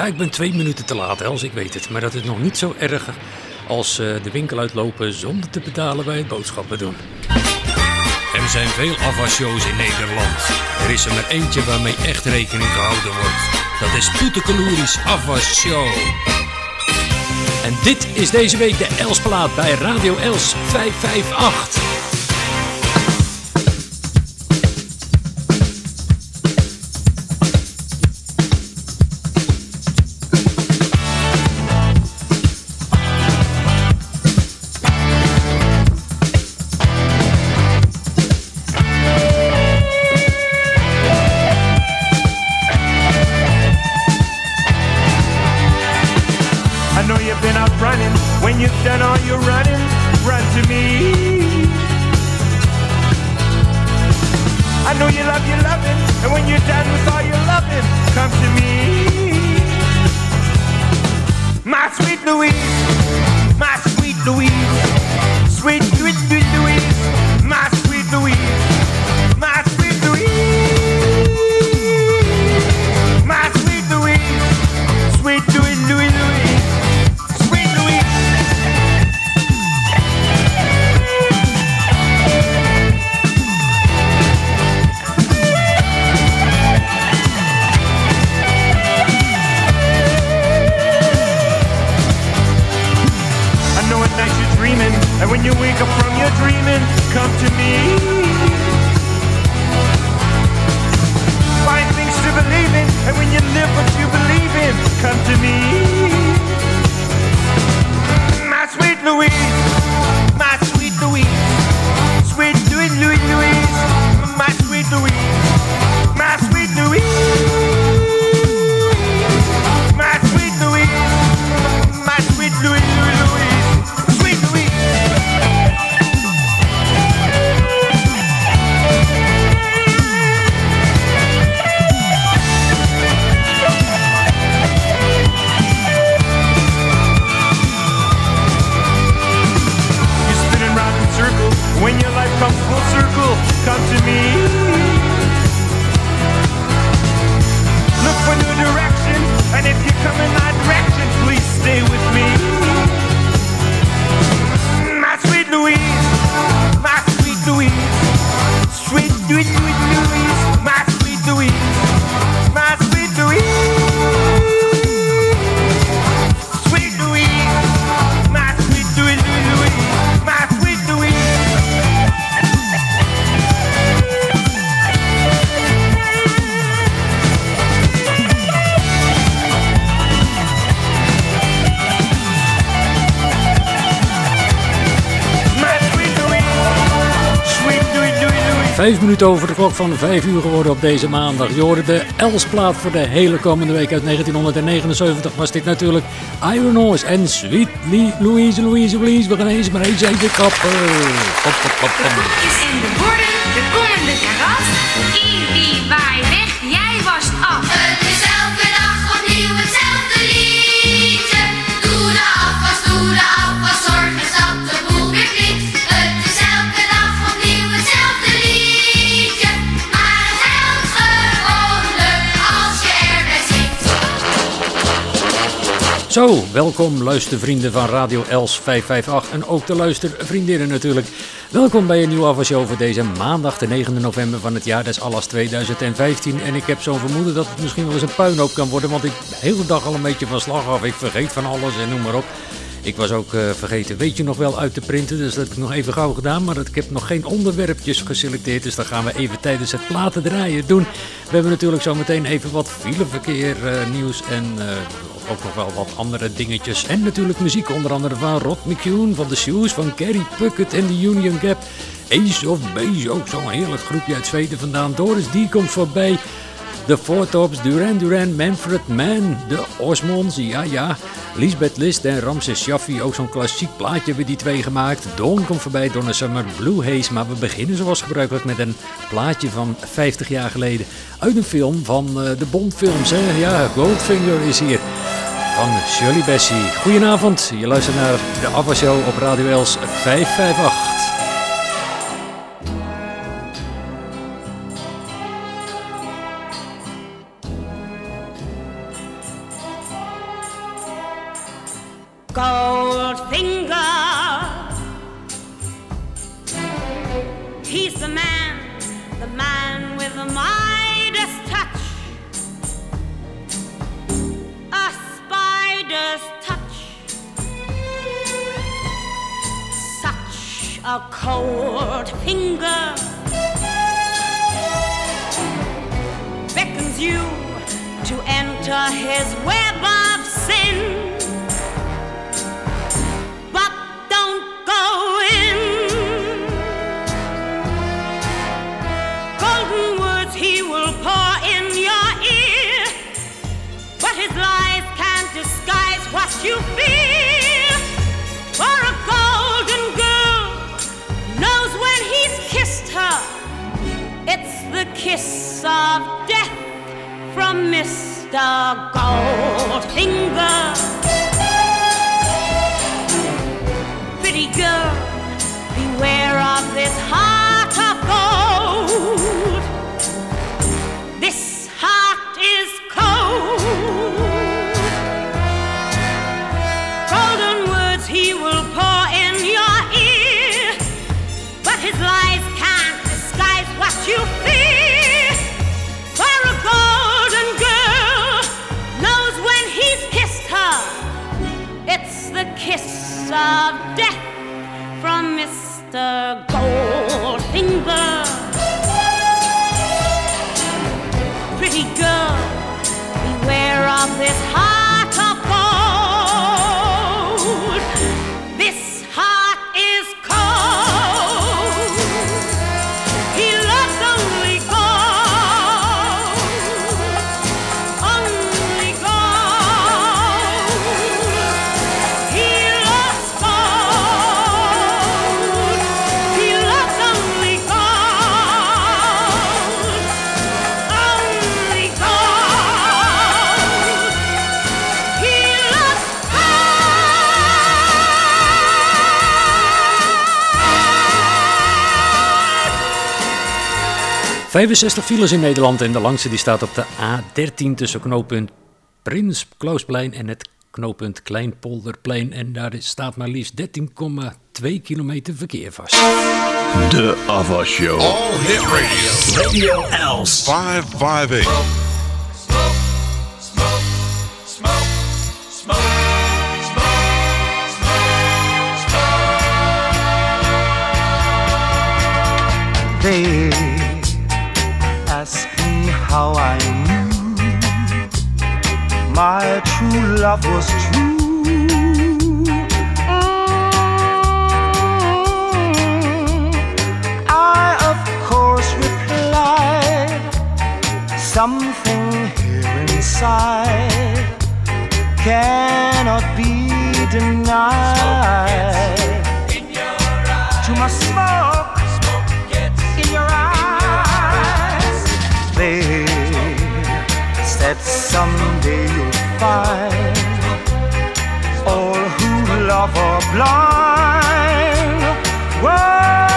Ja, ik ben twee minuten te laat, Els, ik weet het. Maar dat is nog niet zo erg als uh, de winkel uitlopen zonder te betalen bij het boodschappen doen. Er zijn veel afwasshows in Nederland. Er is er maar eentje waarmee echt rekening gehouden wordt. Dat is Toetekeloeris Afwasshow. En dit is deze week de Elsplaat bij Radio Els 558. Minuten over de klok van vijf uur geworden op deze maandag. Je hoorde de Elsplaat voor de hele komende week uit 1979 was dit natuurlijk Iron Horse en Sweet Louise, Louise, Louise. We gaan eens maar eens even kappen. Kop, kop, kop, De koekjes en de borden, de komende karas. Ibi, waai weg, Zo, welkom luistervrienden van Radio Els 558 en ook de luistervriendinnen natuurlijk. Welkom bij een nieuwe afwasshow voor deze maandag de 9 november van het jaar des Allas 2015. En ik heb zo'n vermoeden dat het misschien wel eens een puinhoop kan worden, want ik ben de hele dag al een beetje van slag af. Ik vergeet van alles en noem maar op. Ik was ook eh, vergeten, weet je nog wel, uit te printen. Dus dat heb ik nog even gauw gedaan. Maar ik heb nog geen onderwerpjes geselecteerd. Dus dat gaan we even tijdens het platen draaien doen. We hebben natuurlijk zometeen even wat fileverkeer eh, nieuws en eh, ook nog wel wat andere dingetjes. En natuurlijk muziek, onder andere van Rod McCune, van The Shoes, van Kerry Puckett en The Union Gap. Ace of Base, ook zo'n heerlijk groepje uit Zweden vandaan. Doris die komt voorbij. De Four Tops, Duran Duran, Manfred Mann, de Osmonds, ja ja. Lisbeth List en Ramses Shaffi, ook zo'n klassiek plaatje hebben die twee gemaakt. Dawn komt voorbij, Donna Summer, Blue Haze. Maar we beginnen zoals gebruikelijk met een plaatje van 50 jaar geleden. Uit een film van eh, de Bondfilms. Ja, Goldfinger is hier van Shirley Bessie. Goedenavond, je luistert naar de Abba Show op Radio Els 558. Goldfinger He's the man, the man with the mind Just touch. Such a cold finger beckons you to enter his web. Pretty girl, beware of this heart of death from Mr. Goldfinger. Pretty girl, beware of this heart 65 files in Nederland en de langste die staat op de A13 tussen knooppunt Prins Kloosplein en het knooppunt Kleinpolderplein. En daar staat maar liefst 13,2 kilometer verkeer vast. De Ava Show. All Hit Radio. Radio Els. 558. They ask me how I knew my true love was true. Mm, I, of course, replied something here inside cannot be denied. Too much smoke They said someday you'll find all who love are blind. Whoa,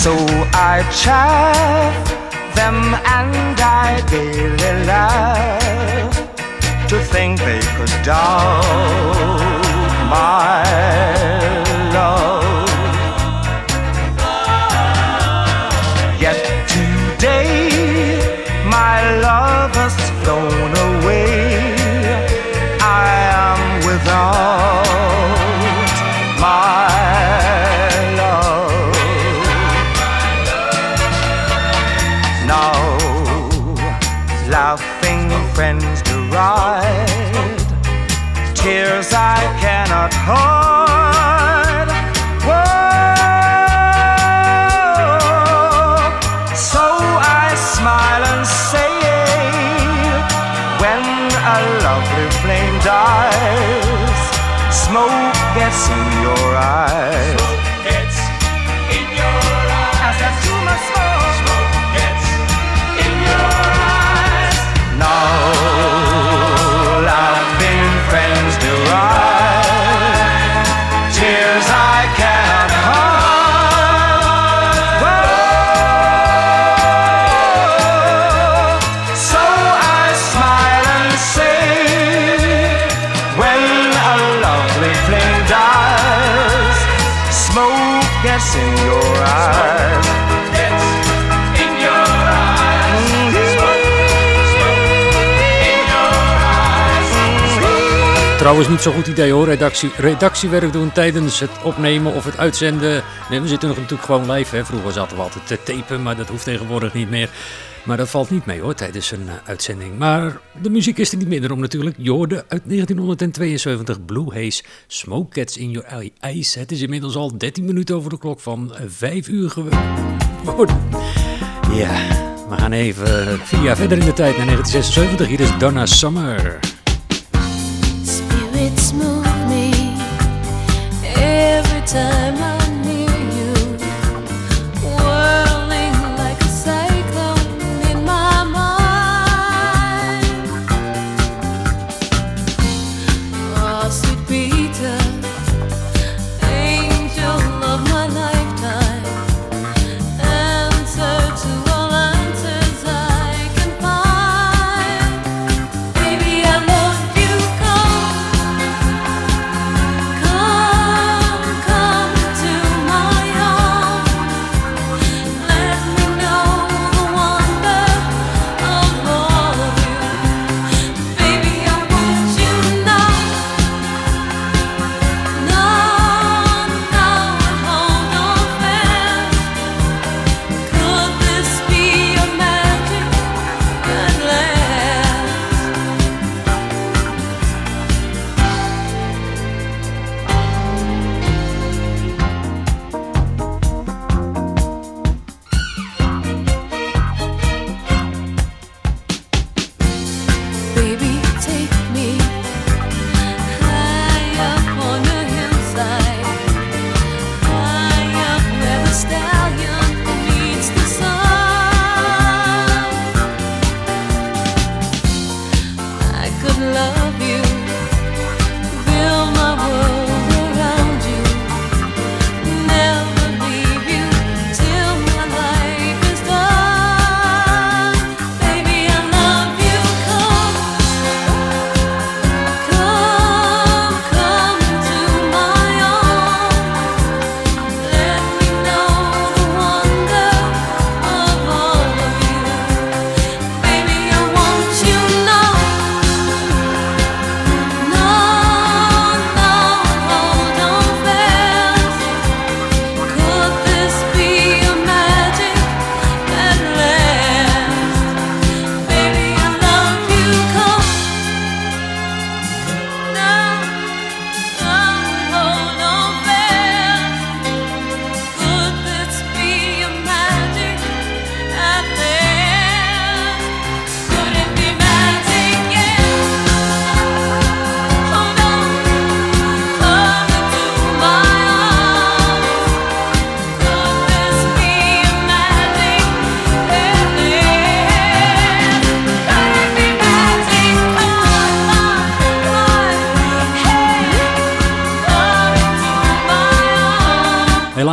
So I chaff them and I gaily laugh to think they could doubt my friends deride tears I cannot hide. Whoa, so I smile and say, when a lovely flame dies, smoke gets in your eyes. Trouwens niet zo'n goed idee hoor, redactie, redactiewerk doen tijdens het opnemen of het uitzenden. Nee, we zitten nog natuurlijk gewoon live. Hè. Vroeger zaten we altijd te tapen, maar dat hoeft tegenwoordig niet meer. Maar dat valt niet mee hoor, tijdens een uh, uitzending. Maar de muziek is er niet minder om natuurlijk. Je uit 1972 Blue Haze, Smoke Cats in Your Eyes. Het is inmiddels al 13 minuten over de klok van 5 uur geworden. Ja, we gaan even vier jaar verder in de tijd naar 1976. Hier is Donna Summer. Spirits move me. Every time I'm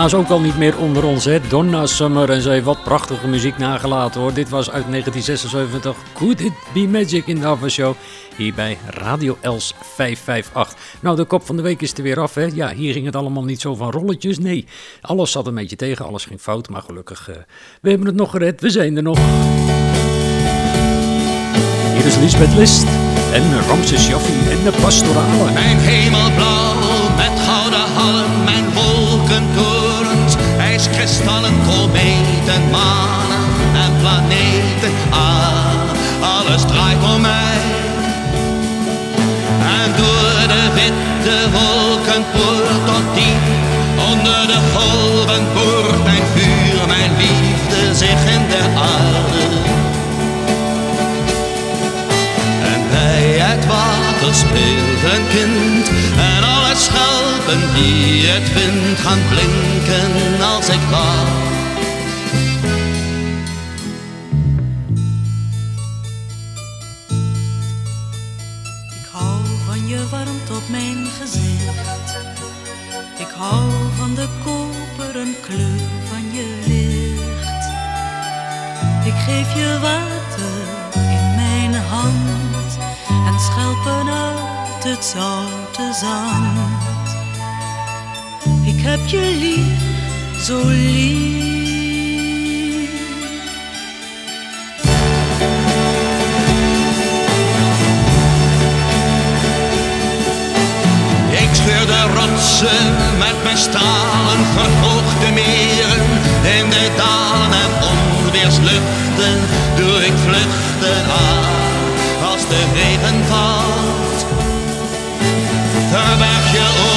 Helaas ook al niet meer onder ons, hè. Donna Summer en ze heeft wat prachtige muziek nagelaten hoor. Dit was uit 1976. Could It Be Magic in de Ava Show. Hier bij Radio Els 558. Nou, de kop van de week is er weer af, hè. Ja, hier ging het allemaal niet zo van rolletjes. Nee, alles zat een beetje tegen, alles ging fout. Maar gelukkig, eh, we hebben het nog gered. We zijn er nog. Hier is Lisbeth List en Ramses Jaffi en de Pastorale. Mijn hemelblauw met gouden hallen, mijn wolkentorens, ijskristallen, kometen, manen en planeten. Ah, alles draait om mij. En door de witte wolken poort tot diep onder de golven boort mijn vuur, mijn liefde zich in de aarde. En bij het water speelt een kind En alle schelpen die het vindt gaan blinken als ik wacht Ik hou van je warmte op mijn gezicht. Ik hou van de koperen kleur van je licht. Ik geef je water in mijn hand en schelpen uit het zoute zand. Ik heb je lief, zo lief. rotsen met mijn stralen verhoogde meren. In de dalen en onweersluchten doe ik vluchten aan als de regen valt. Verberg je ogen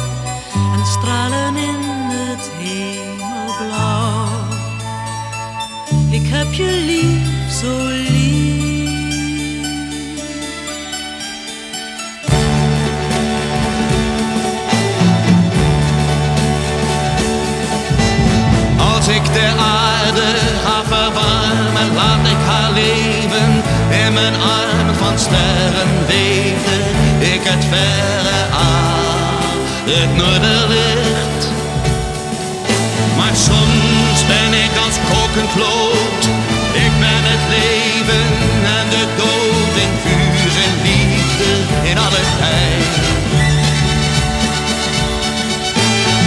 En stralen in het hemelblauw. Ik heb je lief, zo lief. Als ik de aarde ga verwarmen, laat ik haar leven. In mijn armen van sterren weten ik het verre aan, het noorderlicht. Maar soms ben ik als kokend lood, ik ben het leven en de dood in vuur en liefde in alle tijd.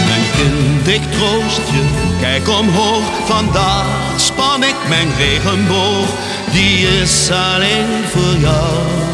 Mijn kind, ik troost je, kijk omhoog. Vandaag span ik mijn regenboog, die is alleen voor jou.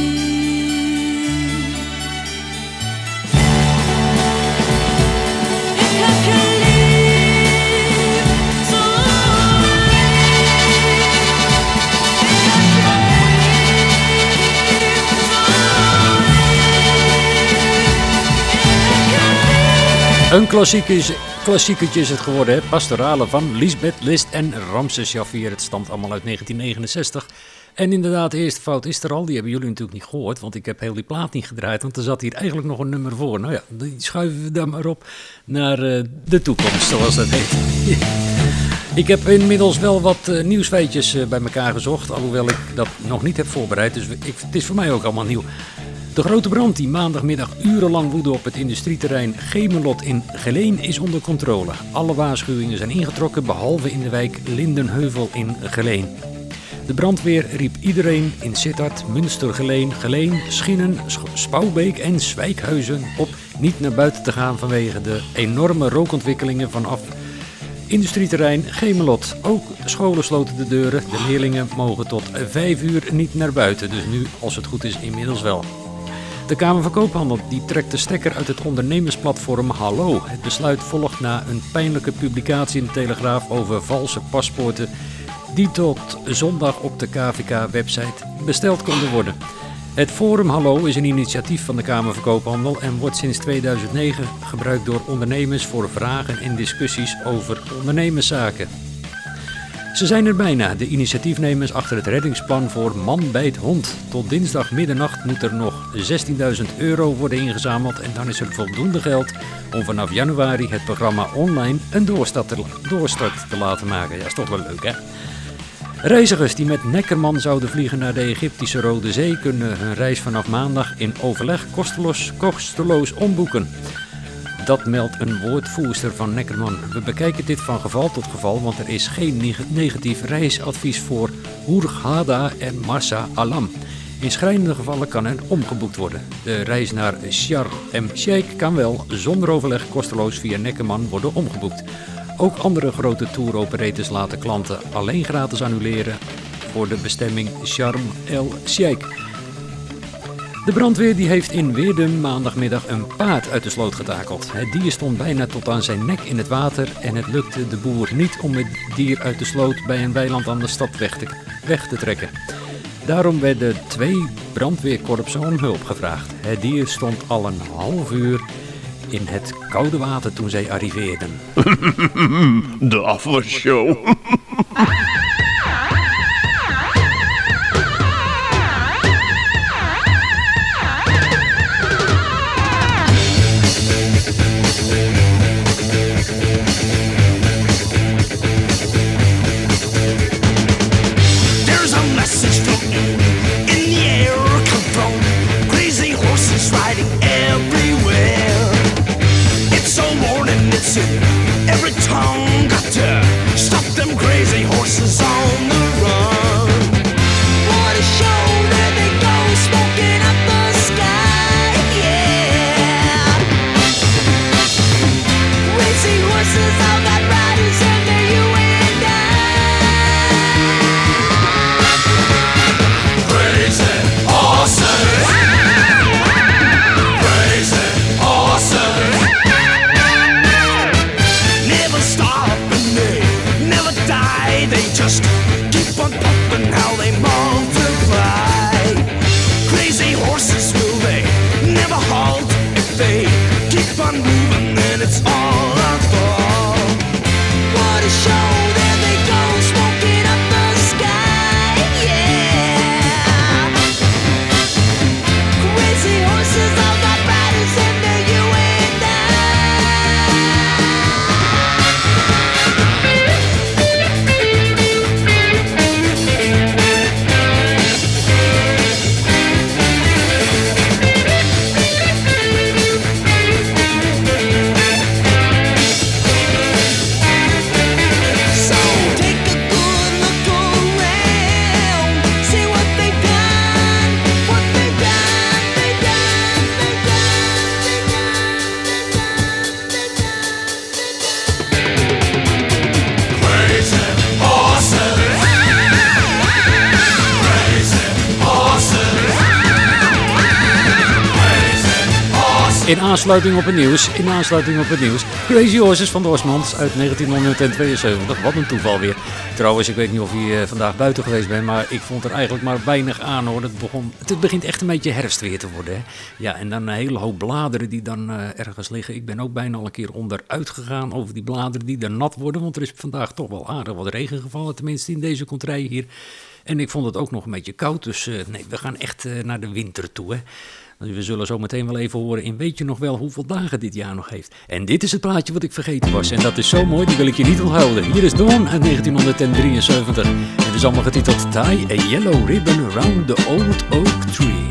Een klassieker is, het geworden, hè? Pastorale van Lisbeth List en Ramses Jaffier. Het stamt allemaal uit 1969. En inderdaad, de eerste fout is er al. Die hebben jullie natuurlijk niet gehoord, want ik heb heel die plaat niet gedraaid. Want er zat hier eigenlijk nog een nummer voor. Nou ja, die schuiven we dan maar op naar eh, de toekomst, zoals dat heet. Ik heb inmiddels wel wat eh, nieuwsfeitjes eh, bij elkaar gezocht, alhoewel ik dat nog niet heb voorbereid. Dus ik, het is voor mij ook allemaal nieuw. De grote brand die maandagmiddag urenlang woedde op het industrieterrein Gemelot in Geleen is onder controle. Alle waarschuwingen zijn ingetrokken behalve in de wijk Lindenheuvel in Geleen. De brandweer riep iedereen in Sittard, Münster, Geleen, Geleen, Schinnen, Sch- Spouwbeek en Zwijkhuizen op niet naar buiten te gaan vanwege de enorme rookontwikkelingen vanaf Industrieterrein Gemelot. Ook scholen sloten de deuren. De leerlingen mogen tot 5 uur niet naar buiten. Dus nu, als het goed is, inmiddels wel. De Kamer van Koophandel die trekt de stekker uit het ondernemersplatform Hallo. Het besluit volgt na een pijnlijke publicatie in de Telegraaf over valse paspoorten die tot zondag op de KVK-website besteld konden worden. Het Forum Hallo is een initiatief van de Kamer van Koophandel en wordt sinds 2009 gebruikt door ondernemers voor vragen en discussies over ondernemerszaken. Ze zijn er bijna, de initiatiefnemers achter het reddingsplan voor Man bij het Hond. Tot dinsdag middernacht moet er nog 16.000 euro worden ingezameld en dan is er voldoende geld om vanaf januari het programma online een doorstart te, laten maken. Ja, is toch wel leuk hè? Reizigers die met Neckerman zouden vliegen naar de Egyptische Rode Zee kunnen hun reis vanaf maandag in overleg kosteloos, kosteloos omboeken. Dat meldt een woordvoerster van Neckerman. We bekijken dit van geval tot geval, want er is geen neg- negatief reisadvies voor Hurghada en Marsa Alam. In schrijnende gevallen kan er omgeboekt worden. De reis naar Sharm el-Sheikh kan wel zonder overleg kosteloos via Neckerman worden omgeboekt. Ook andere grote tour-operators laten klanten alleen gratis annuleren voor de bestemming Sharm el-Sheikh. De brandweer die heeft in Weerdum maandagmiddag een paard uit de sloot getakeld. Het dier stond bijna tot aan zijn nek in het water en het lukte de boer niet om het dier uit de sloot bij een weiland aan de stad weg te, weg te trekken. Daarom werden twee brandweerkorpsen om hulp gevraagd. Het dier stond al een half uur in het koude water toen zij arriveerden. De afwasshow. aansluiting op het nieuws, in aansluiting op het nieuws. Crazy Horses van Dorsmans uit 1972. Wat een toeval weer. Trouwens, ik weet niet of je eh, vandaag buiten geweest bent, maar ik vond er eigenlijk maar weinig aan hoor. Het, begon, het begint echt een beetje herfstweer te worden. Hè? Ja, en dan een hele hoop bladeren die dan eh, ergens liggen. Ik ben ook bijna al een keer onderuit gegaan over die bladeren die dan nat worden. Want er is vandaag toch wel aardig wat regen gevallen, tenminste in deze contrij hier. En ik vond het ook nog een beetje koud, dus eh, nee, we gaan echt naar de winter toe. Hè? We zullen zo meteen wel even horen in weet je nog wel hoeveel dagen dit jaar nog heeft. En dit is het plaatje wat ik vergeten was. En dat is zo mooi, die wil ik je niet onthouden. Hier is Dawn uit 1973. En het is allemaal getiteld Tie a Yellow Ribbon Around the Old Oak Tree.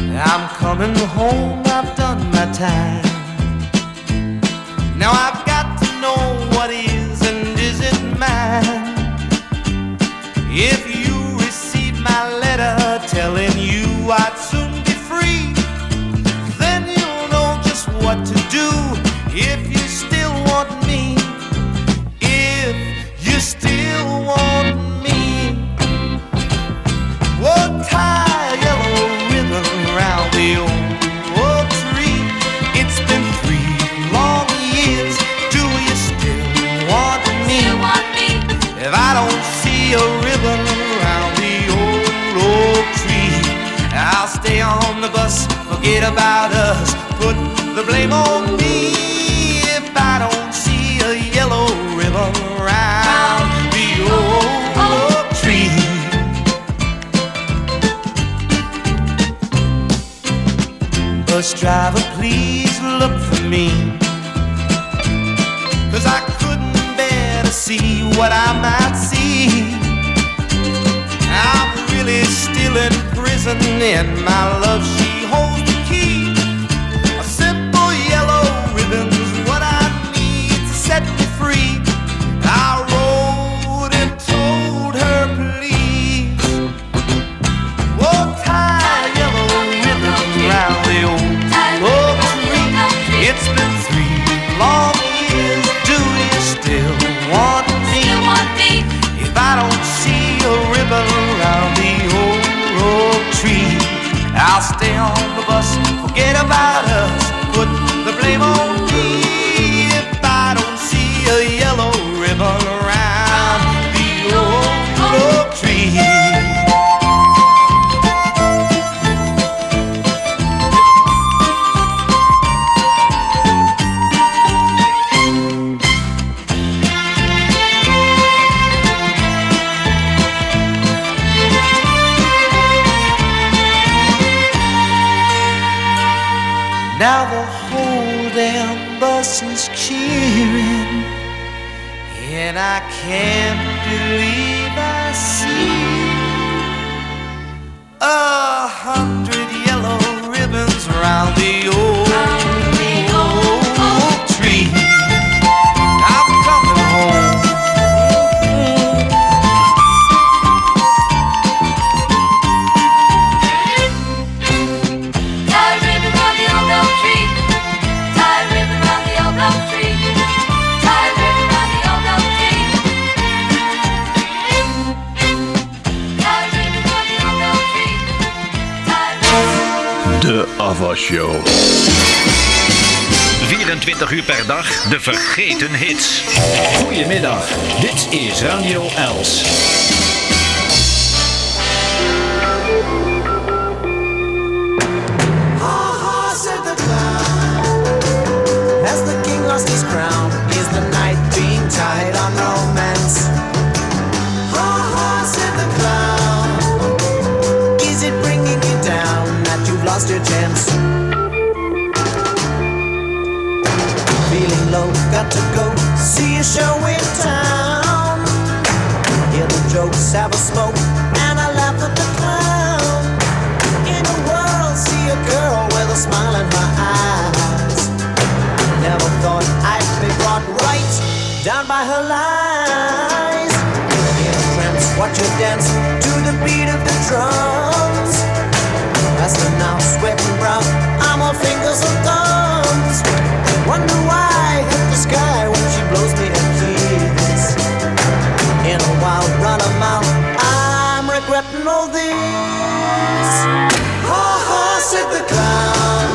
I'm coming home, I've done my time. Now I've if you still want me. If you still want me. Whoa, tie a yellow ribbon around the old oak tree. It's been three long years. Do you still want me? If I don't see a ribbon around the old oak tree, I'll stay on the bus, forget about us, put the blame on me. Driver, please look for me. Cause I couldn't bear to see what I might see. I'm really still in prison, and my love, she de vergeten hits. Goedemiddag, dit is Radio Els. Ha ha, said the clown. As the king lost his crown, got to go see a show in town. Hear the jokes, have a smoke, and I laugh at the clown. In a world, see a girl with a smile in her eyes. Never thought I'd be brought right down by her lies. In a trance, watch her dance to the beat of the drums. Faster now, sweating brown, I'm all fingers and thumbs. Wonder why regretting all this. Ha ha, said the clown.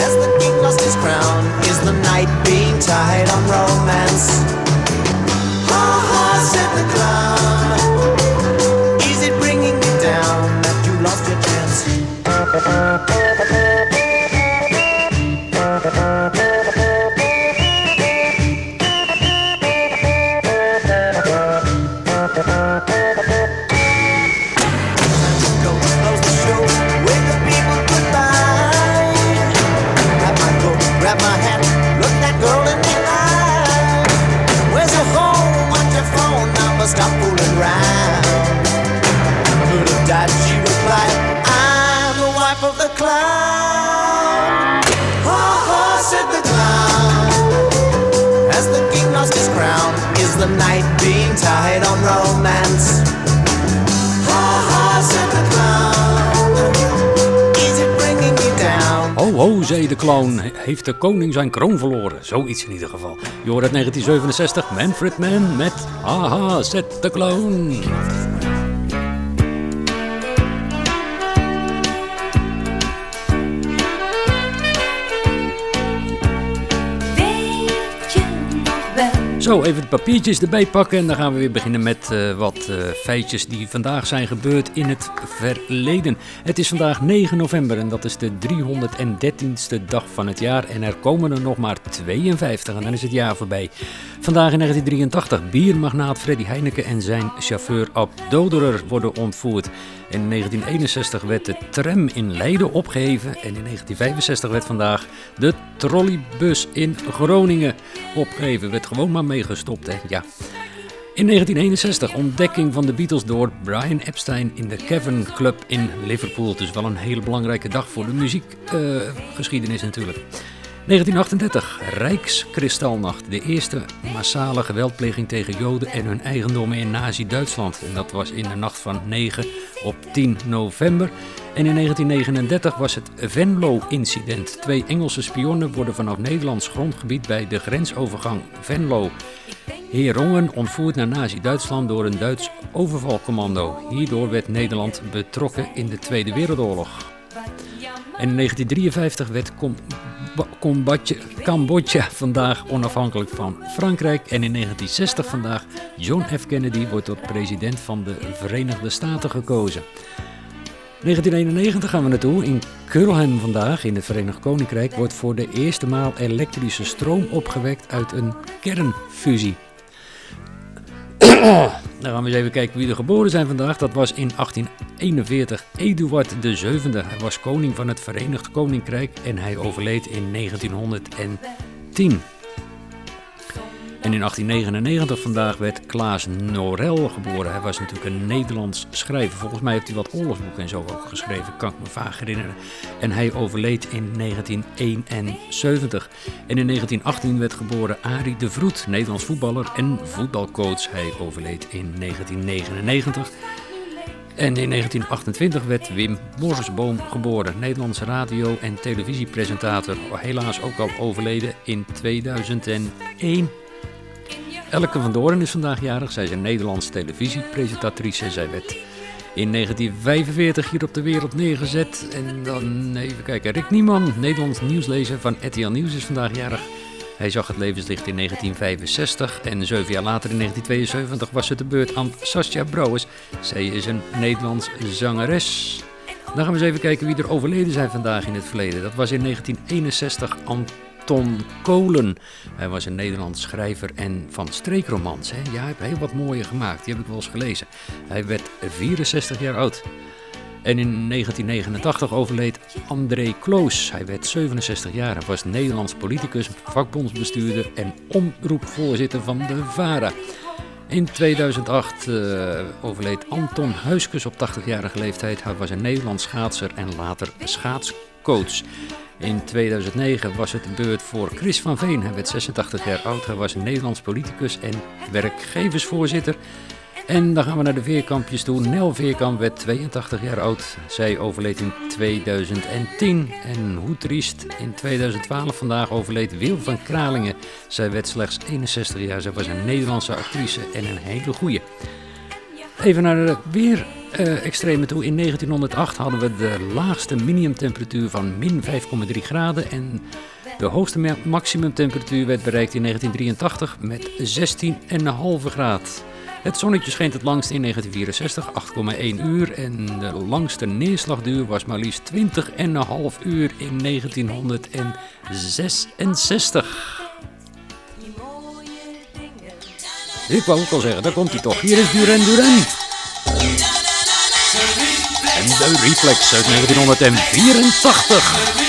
As the king lost his crown, is the night being tied on romance? Ha ha, said the clown. The night being tied on romance? Ha ha, the clown. Is it bringing you down? Ho ho, zei de clown. Heeft de koning zijn kroon verloren? Zoiets in ieder geval. Je hoort uit 1967 Manfred Mann met Haha, zet de clown. Zo, even de papiertjes erbij pakken en dan gaan we weer beginnen met eh, wat eh, feitjes die vandaag zijn gebeurd in het verleden. Het is vandaag 9 november en dat is de 313ste dag van het jaar en er komen er nog maar 52 en dan is het jaar voorbij. Vandaag in 1983, biermagnaat Freddy Heineken en zijn chauffeur Ab Doderer worden ontvoerd. In 1961 werd de tram in Leiden opgeheven en in 1965 werd vandaag de trolleybus in Groningen opgeheven. Werd gewoon maar meegestopt, hè? Ja. In 1961 ontdekking van de Beatles door Brian Epstein in de Cavern Club in Liverpool. Dus wel een hele belangrijke dag voor de muziekgeschiedenis natuurlijk. 1938, Rijkskristalnacht. De eerste massale geweldpleging tegen Joden en hun eigendommen in Nazi-Duitsland. En dat was in de nacht van 9 op 10 november. En in 1939 was het Venlo-incident. Twee Engelse spionnen worden vanaf Nederlands grondgebied bij de grensovergang Venlo Herongen ontvoerd naar Nazi-Duitsland door een Duits overvalcommando. Hierdoor werd Nederland betrokken in de Tweede Wereldoorlog. En in 1953 werd Cambodja vandaag onafhankelijk van Frankrijk. En in 1960 vandaag John F. Kennedy wordt tot president van de Verenigde Staten gekozen. 1991 gaan we naartoe. In Culham vandaag in het Verenigd Koninkrijk wordt voor de eerste maal elektrische stroom opgewekt uit een kernfusie. Dan gaan we eens even kijken wie er geboren zijn vandaag. Dat was in 1841 Eduard VII. Hij was koning van het Verenigd Koninkrijk en hij overleed in 1910. En in 1899 vandaag werd Klaas Norel geboren. Hij was natuurlijk een Nederlands schrijver. Volgens mij heeft hij wat oorlogsboeken en zo ook geschreven, kan ik me vaag herinneren. En hij overleed in 1971. En in 1918 werd geboren Arie de Vroet, Nederlands voetballer en voetbalcoach. Hij overleed in 1999. En in 1928 werd Wim Borsboom geboren, Nederlandse radio- en televisiepresentator. Helaas ook al overleden in 2001. Elke van Doorn is vandaag jarig. Zij is een Nederlandse televisiepresentatrice. Zij werd in 1945 hier op de wereld neergezet. En dan even kijken. Rick Nieman, Nederlands nieuwslezer van RTL Nieuws, is vandaag jarig. Hij zag het levenslicht in 1965 en zeven jaar later in 1972 was het de beurt aan Sascha Brouwers. Zij is een Nederlands zangeres. Dan gaan we eens even kijken wie er overleden zijn vandaag in het verleden. Dat was in 1961 Anton Kolen. Hij was een Nederlands schrijver en van streekromans. Hè? Ja, hij heeft heel wat mooie gemaakt. Die heb ik wel eens gelezen. Hij werd 64 jaar oud. En in 1989 overleed André Kloos. Hij werd 67 jaar. Hij was Nederlands politicus, vakbondsbestuurder en omroepvoorzitter van de VARA. In 2008 eh, overleed Anton Huiskes op 80-jarige leeftijd. Hij was een Nederlands schaatser en later schaatscoach. In 2009 was het de beurt voor Chris van Veen. Hij werd 86 jaar oud. Hij was een Nederlands politicus en werkgeversvoorzitter. En dan gaan we naar de Veerkampjes toe. Nel Veerkamp werd 82 jaar oud. Zij overleed in 2010. En hoe triest, in 2012 vandaag overleed Wil van Kralingen. Zij werd slechts 61 jaar. Zij was een Nederlandse actrice en een hele goeie. Even naar de weer eh, extreme toe. In 1908 hadden we de laagste minimumtemperatuur van min 5,3 graden. En de hoogste ma- maximumtemperatuur werd bereikt in 1983 met 16,5 graad. Het zonnetje scheen het langst in 1964, 8,1 uur. En de langste neerslagduur was maar liefst 20,5 uur in 1966. Ik wou ook al zeggen, daar komt hij toch. Hier is Duran Duran. En de Reflex uit 1984.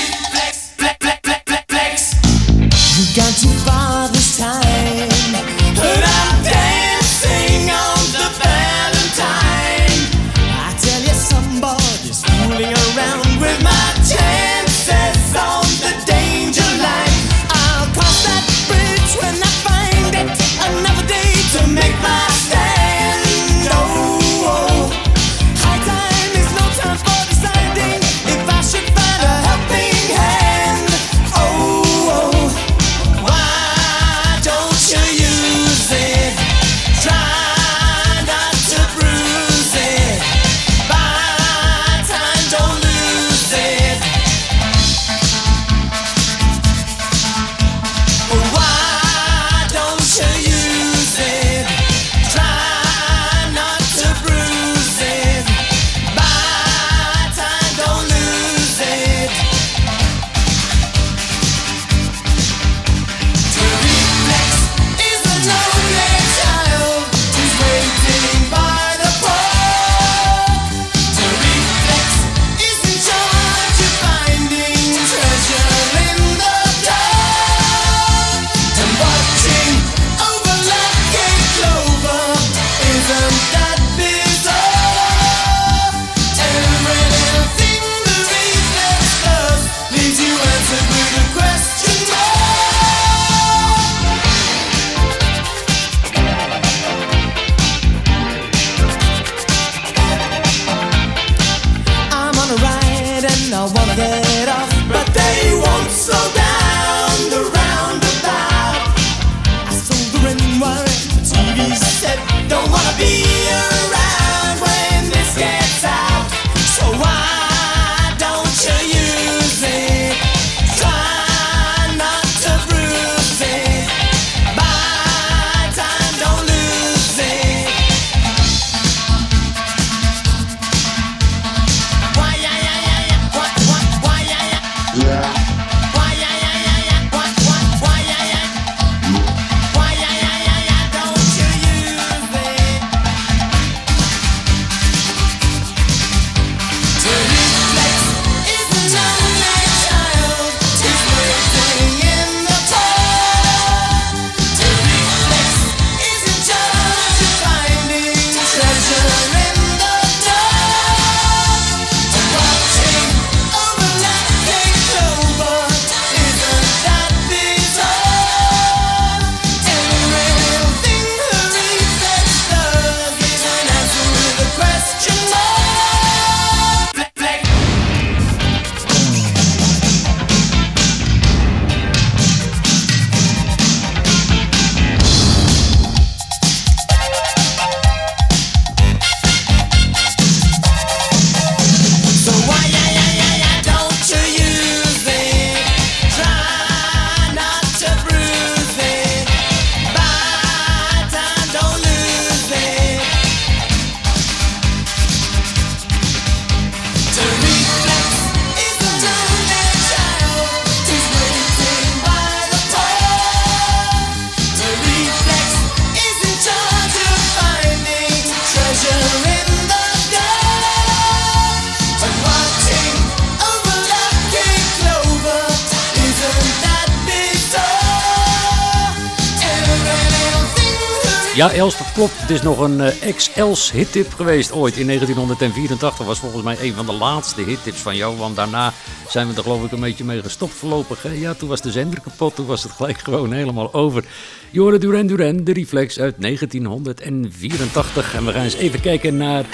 Ja, Els, dat klopt. Het is nog een eh, ex-Els hittip geweest ooit. In 1984 was volgens mij een van de laatste hittips van jou. Want daarna zijn we er geloof ik een beetje mee gestopt voorlopig. Ja, toen was de zender kapot. Toen was het gelijk gewoon helemaal over. Jore Duran Duran, de Reflex uit 1984. En we gaan eens even kijken naar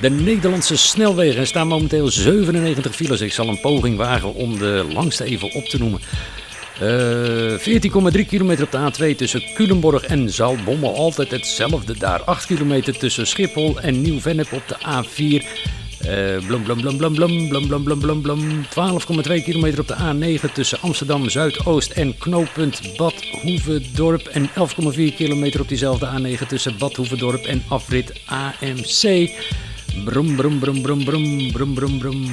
de Nederlandse snelwegen. Er staan momenteel 97 files. Ik zal een poging wagen om de langste even op te noemen. Eh, 14,3 kilometer op de A2 tussen Culemborg en Zaltbommel. Altijd hetzelfde daar. 8 kilometer tussen Schiphol en Nieuw-Vennep op de A4. Eh blum, blum, blum, blum, blum, blum, blum, blum, blum, blum. 12,2 kilometer op de A9 tussen Amsterdam Zuidoost en knooppunt Bad Hoeverdorp. En 11,4 kilometer op diezelfde A9 tussen Bad Hoeverdorp en afrit AMC. Brum, brum, brum, brum, brum, brum, brum, brum.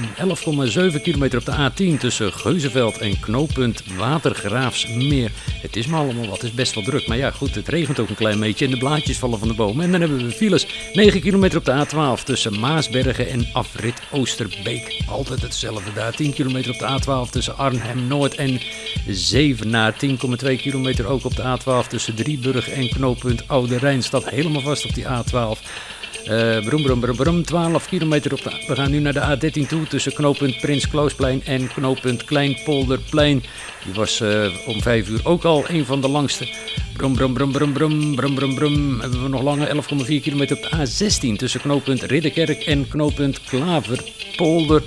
11,7 kilometer op de A10 tussen Geuzenveld en knooppunt Watergraafsmeer. Het is maar allemaal wat, het is best wel druk. Maar ja, goed, het regent ook een klein beetje en de blaadjes vallen van de bomen. En dan hebben we files. 9 kilometer op de A12 tussen Maasbergen en afrit Oosterbeek. Altijd hetzelfde daar. 10 kilometer op de A12 tussen Arnhem-Noord en Zevenaar. 10,2 kilometer ook op de A12 tussen Drieburg en knooppunt Oude Rijn. Staat helemaal vast op die A12. Eh brum, brum, brum, brum, 12 kilometer op de... We gaan nu naar de A13 toe tussen knooppunt Prins Kloosplein en knooppunt Kleinpolderplein. Die was eh, om 5 uur ook al een van de langste. Brum, brum, brum, brum, brum, brum, brum, brum. Hebben we nog langer 11,4 kilometer op de A16 tussen knooppunt Ridderkerk en knooppunt Klaverpolder.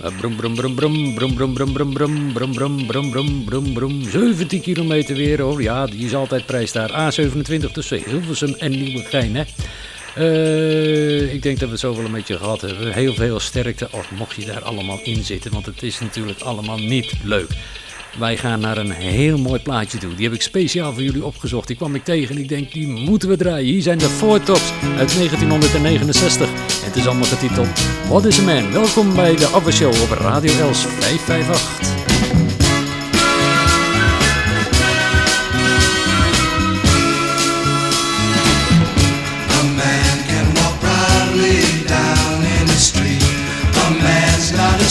Eh, Brum, brum, brum, brum, brum, brum, brum, brum, brum, brum, brum, brum, brum, brum, brum. 17 kilometer weer hoor. Ja, die is altijd prijs daar. A27 tussen Hilversum en Nieuwegein hè. Eh, ik denk dat we het zo wel een beetje gehad hebben. Heel veel sterkte, of mocht je daar allemaal in zitten, want het is natuurlijk allemaal niet leuk. Wij gaan naar een heel mooi plaatje toe. Die heb ik speciaal voor jullie opgezocht. Die kwam ik tegen en ik denk, die moeten we draaien. Hier zijn de Four Tops uit 1969. En het is allemaal getiteld What is a Man? Welkom bij de Abba op Radio Els 558.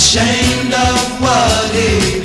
Ashamed of what he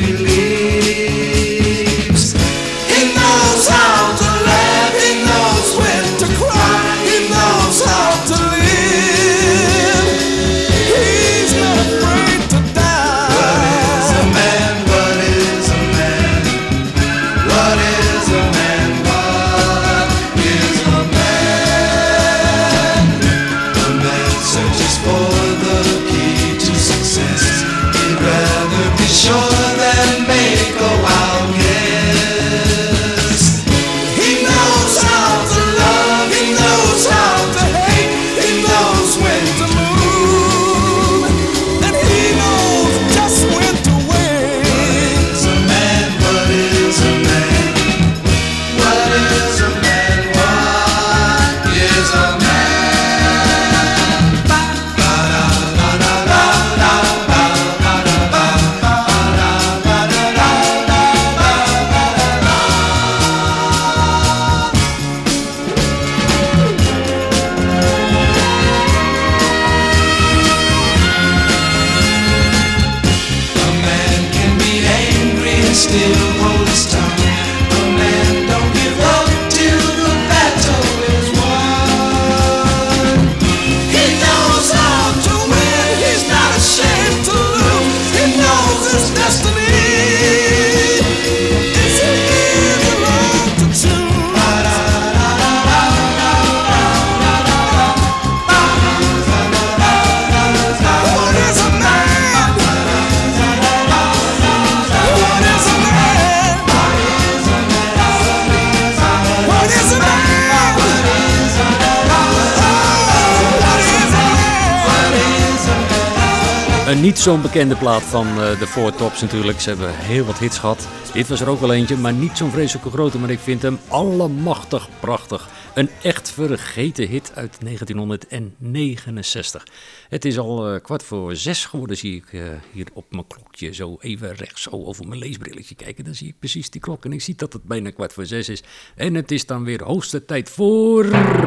bekende plaat van eh, de Four Tops natuurlijk. Ze hebben heel wat hits gehad. Dit was er ook wel eentje, maar niet zo'n vreselijke grote. Maar ik vind hem allemachtig prachtig. Een echt vergeten hit uit 1969. Het is al eh, kwart voor zes geworden, zie ik eh, hier op mijn klokje. Zo even rechts, zo over mijn leesbrilletje kijken. Dan zie ik precies die klok en ik zie dat het bijna kwart voor zes is. En het is dan weer hoogste tijd voor...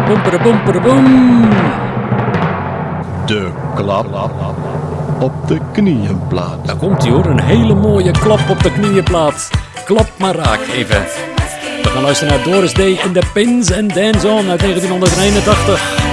Bompere, bompere, boom! De klap op de knieënplaat. Daar komt hij hoor, een hele mooie klap op de knieënplaat. Klap maar raak even. We gaan luisteren naar Doris Day en The Pins and Dance On uit 1981.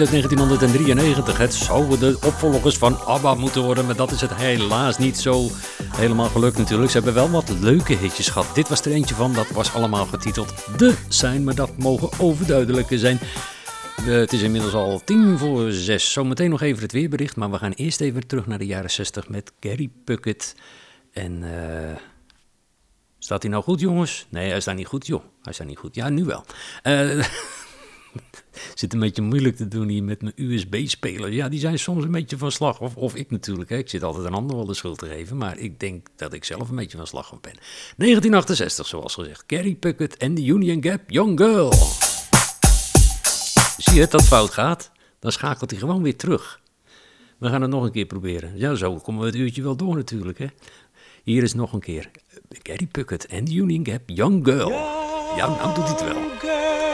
Uit 1993. Het zouden de opvolgers van ABBA moeten worden, maar dat is het helaas niet zo helemaal gelukt natuurlijk. Ze hebben wel wat leuke hitjes gehad. Dit was er eentje van, dat was allemaal getiteld De Zijn, maar dat mogen overduidelijker zijn. Het is inmiddels al tien voor zes. Zometeen nog even het weerbericht, maar we gaan eerst even terug naar de jaren 60 met Gary Puckett. En eh, staat hij nou goed, jongens? Nee, hij staat niet goed, joh. Hij staat niet goed. Ja, nu wel. Eh zit een beetje moeilijk te doen hier met mijn USB-speler. Ja, die zijn soms een beetje van slag. Of, of ik natuurlijk. Hè. Ik zit altijd een ander wel de schuld te geven. Maar ik denk dat ik zelf een beetje van slag af ben. 1968, zoals gezegd. Carrie Puckett en de Union Gap Young Girl. Zie je het, dat fout gaat? Dan schakelt hij gewoon weer terug. We gaan het nog een keer proberen. Ja, zo komen we het uurtje wel door natuurlijk. Hè. Hier is nog een keer. Gary Puckett en de Union Gap Young Girl. Ja, nou doet hij het wel.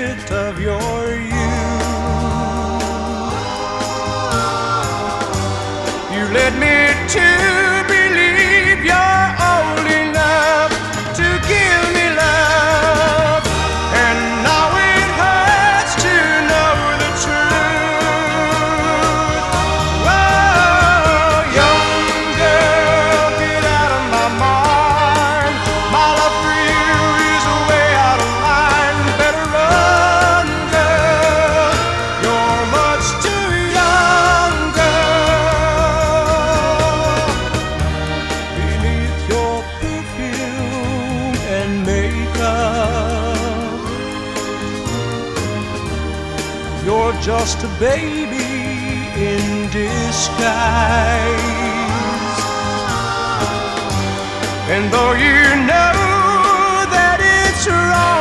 to you're just a baby in disguise. And though you know that it's wrong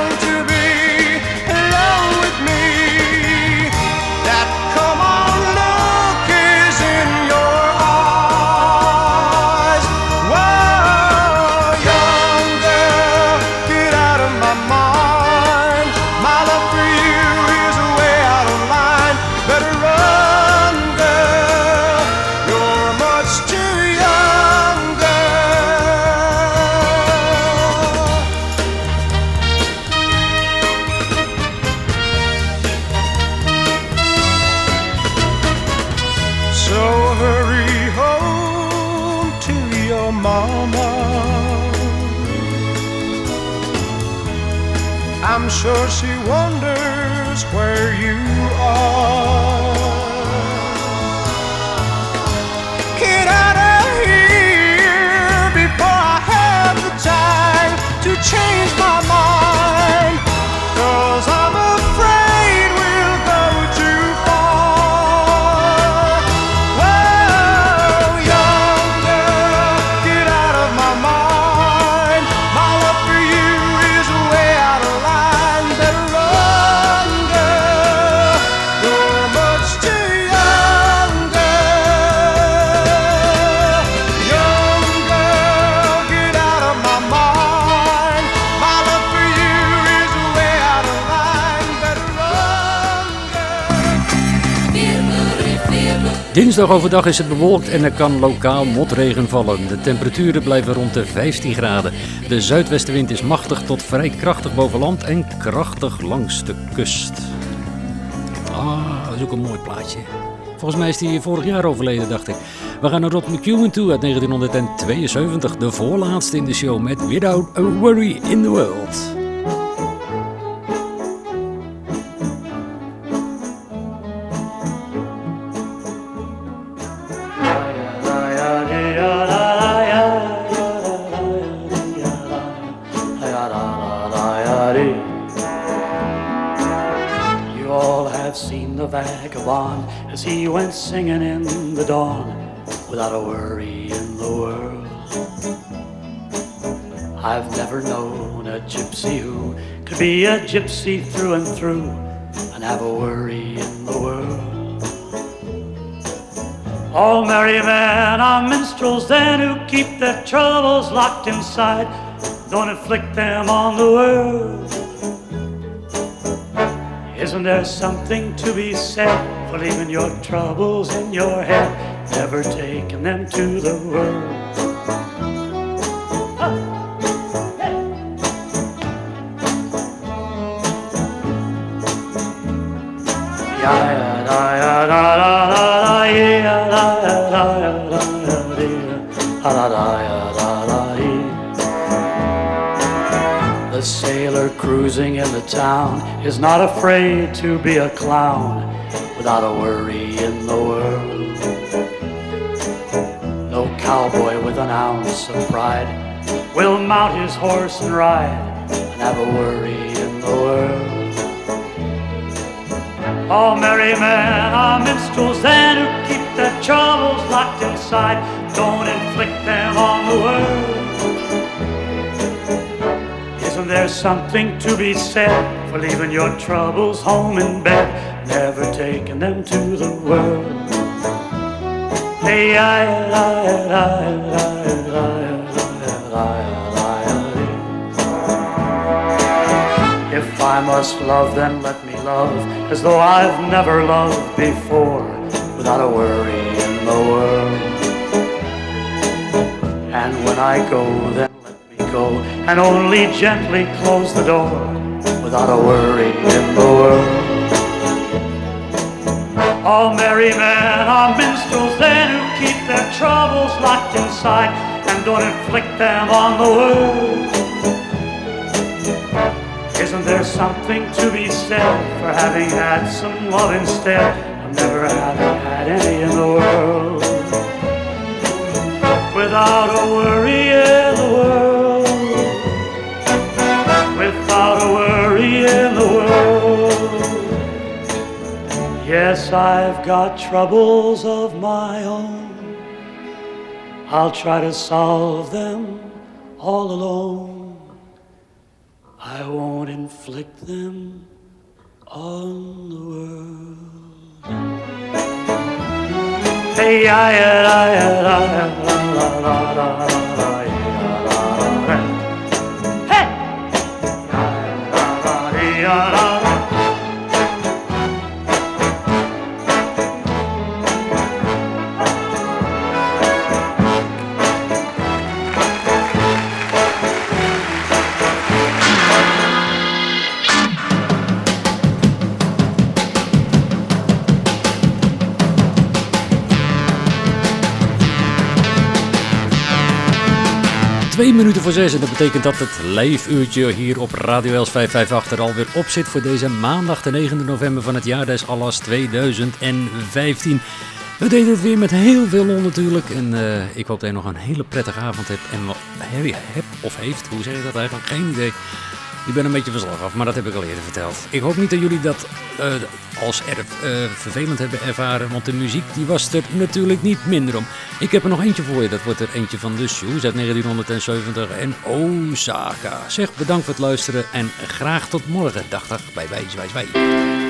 Overdag is het bewolkt en er kan lokaal motregen vallen. De temperaturen blijven rond de 15 graden. De zuidwestenwind is machtig tot vrij krachtig boven land en krachtig langs de kust. Ah, dat is ook een mooi plaatje. Volgens mij is hij vorig jaar overleden, dacht ik. We gaan naar Rod McEwen toe uit 1972. De voorlaatste in de show met Without a Worry in the World. As he went singing in the dawn without a worry in the world. I've never known a gypsy who could be a gypsy through and through and have a worry in the world. All merry men are minstrels then who keep their troubles locked inside. Don't inflict them on the world. Isn't there something to be said for leaving your troubles in your head, never taking them to the world? Cruising in the town is not afraid to be a clown without a worry in the world. No cowboy with an ounce of pride will mount his horse and ride and have a worry in the world. All merry men are minstrels then who keep their troubles locked inside. Don't inflict them on the world. Isn't something to be said for leaving your troubles home in bed, never taking them to the world? Hey, I, I, I, If I must love, then let me love as though I've never loved before, without a worry in the world. And when I go, then and only gently close the door, without a worry in the world. All merry men are minstrels then who keep their troubles locked inside and don't inflict them on the world. Isn't there something to be said for having had some love instead of never having had any in the world? Without a worry I've got troubles of my own. I'll try to solve them all alone. I won't inflict them on the world. Hey, I, I, Twee minuten voor zes en dat betekent dat het live uurtje hier op Radio Els 558 er alweer op zit voor deze maandag de 9 november van het jaar des Allas 2015. We deden het weer met heel veel lol natuurlijk en eh, ik hoop dat je nog een hele prettige avond hebt en wat hebt of heeft, hoe zeg je dat eigenlijk, geen idee. Ik ben een beetje van slag af, maar dat heb ik al eerder verteld. Ik hoop niet dat jullie dat eh, als erg eh, vervelend hebben ervaren, want de muziek die was er natuurlijk niet minder om. Ik heb er nog eentje voor je, dat wordt er eentje van de Shoes uit 1970 en Osaka. Zeg bedankt voor het luisteren en graag tot morgen. Dag dag, bye bye, zwaai zwaai.